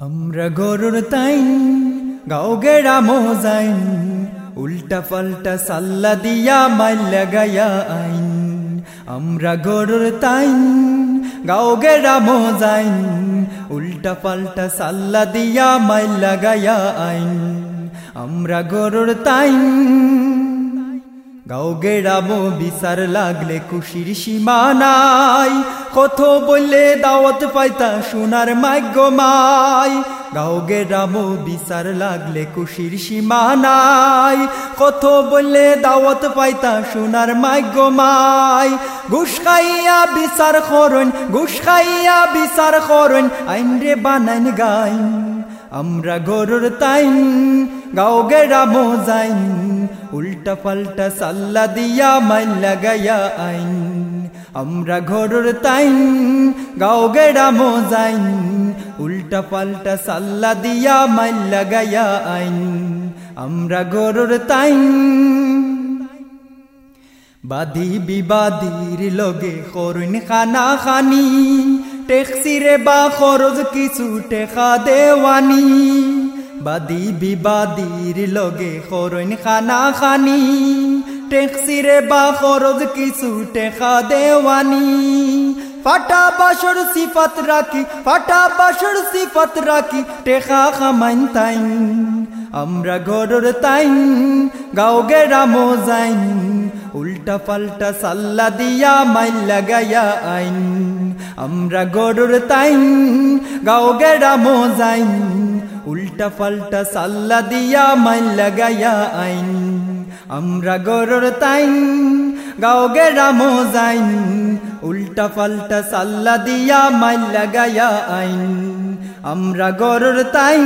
আমরা গরুর তাইন, গাও গেড়া মোজাইন, উল্টা পাল্টা সাল্লা দিয়া মাইল্লা গায়া আইন। আমরা গরুর তাইন, গাও গেড়া মোজাইন, উল্টা পাল্টা সাল্লা দিয়া মাইল্লা গায়া আইন। আমরা গরুর তাইন গাও গেড়াবো বিচার লাগলে খুশির সীমা নাই। কত বললে দাওয়াত পাইতা সোনার মাই। গাও গেড়াবো বিচার লাগলে খুশির সীমা নাই। কত বললে দাওয়াত পাইতা সোনার মাই। ঘুষ খাইয়া বিচার করন, ঘুষ খাইয়া বিচার করন, আইন রে বানাইন গাইন। আমরা গরুর তাইন। গাও গেড়া মোজাইন উল্টা পাল্টা সাল্লা দিয়া মাইল লাগাইয়া আইন। আমরা ঘরুর তাইন গাও গেড়া মোজাইন উল্টা পাল্টা সাল্লা দিয়া মাইল লাগাইয়া আইন। আমরা গরুর তাইন। বাদি বিবাদির লগে করুন খানা খানি, টেক্সিরে বা খরচ কিছু টেকা দেওয়ানি। বাদি বিবাদির লগে করুন খানা খানি টেক্সিরে বা খরচ কিছু টেকা দেওয়ানি। ফাটা বাসর সিফাত রাখি, ফাটা বাসর সিফাত রাখি, টেকা খামাইন তাইন। আমরা গরুর তাইন, গাও গেরা মোজাইন উল্টা পাল্টা সাল্লা দিয়া মাইল লাগাইয়া আইন। আমরা গরুর তাইন, গাও গেরা মোজাইন উল্টা পাল্টা সাল্লা দিয়া মাইল লাগাইয়া আইন। আমরা গরর তাইন, গাও গেরা যাইন। উল্টা পাল্টা সাল্লা দিয়া মাইল লাগাইয়া আইন। আমরা গরর তাইন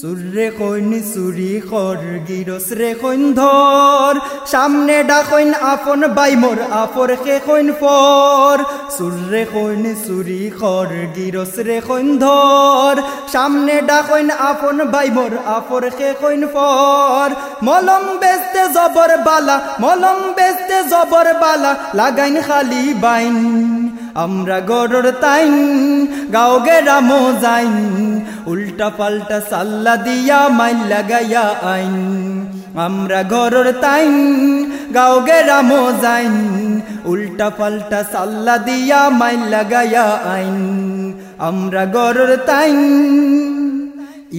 সুরে কইন সুরি খর গিরস রে কইন ধর। সামনে ডাকইন আপন বাই মোর, আপর খে কইন পর। সুরে কইন সুরি খর গিরস রে কইন ধর। সামনে ডাকইন আপন বাই মোর, আপর খে কইন পর। মলম বেস্তে জবর বালা, মলম বেস্তে জবর বালা, লাগাইন খালি বাইন। আমরা গরর তাইন, গাও গেরা মোজাইন, উল্টা পাল্টা সাল্লা দিয়া মাইল লাগাইয়া আইন। আমরা গরর তাইন, গাও গেরা মোজাইন, উল্টা পাল্টা সাল্লা দিয়া মাইল লাগাইয়া আইন। আমরা গরর তাইন,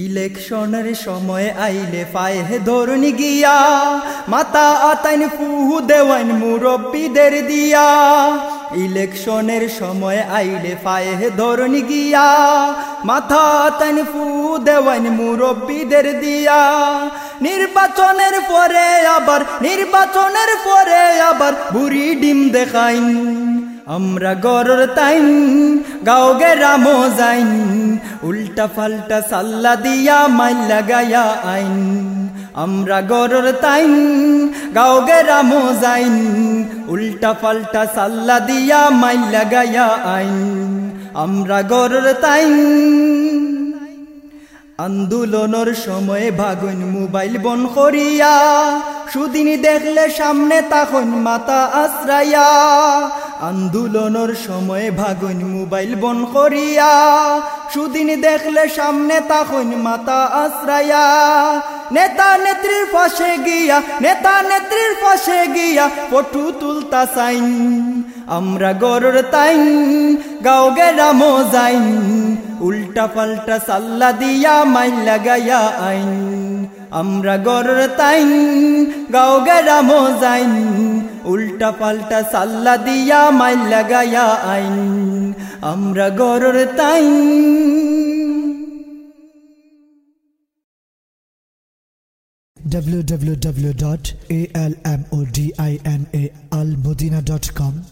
ইলেকশনের সময় আইলে পায়ে ধরুন গিয়া মাতা আতাইন ফুহু দেওয়ান মুরব্বীদের দিয়া। ইলেকশনের সময় আইলে পায়ে ধরুন গিয়া, মাথা আতাইন ফু দেওয়ান মুরব্বীদের দিয়া। নির্বাচনের পরে আবার, নির্বাচনের পরে আবার বুড়ি ডিম দেখাইন, আমরা গরর তাইন, গাও গেরা মোজাইন উল্টা ফাল্টা সাল্লা দিয়া মাইল লাগাইয়া আইন। আমরা গরর তাইন, গাও গেরা মোজাইন, উল্টা পাল্টা সাল্লা দিয়া মাইল লাগাইয়া আইন। আমরা গরর তাইন। আন্দোলনের সময় ভাগুন মোবাইল বন করিয়া সুদিনী দেখলে সামনে তখন মাতা আশ্রাইয়া। আন্দোলনের সময় ভাগুন মোবাইল বন করিয়া। সুদিনী দেখলে সামনে তখন মাতা আশ্রাইয়া। নেতা নেত্রীর পাশে গিয়া, নেতা নেত্রীর পাশে গিয়া পটু তুলতা সাইন। আমরা গরর তাইন, গাও গেরা যাইন। উল্টা পাল্টা সাল্লা দিয়া মাইল লাগাইয়া আইন। আমরা গরর তাইন, গাও গেরা মোজাইন, উল্টা পাল্টা সাল্লা দিয়া মাইল লাগাইয়া আইন। আমরা গরর তাইন। www.almodinaalmodina.com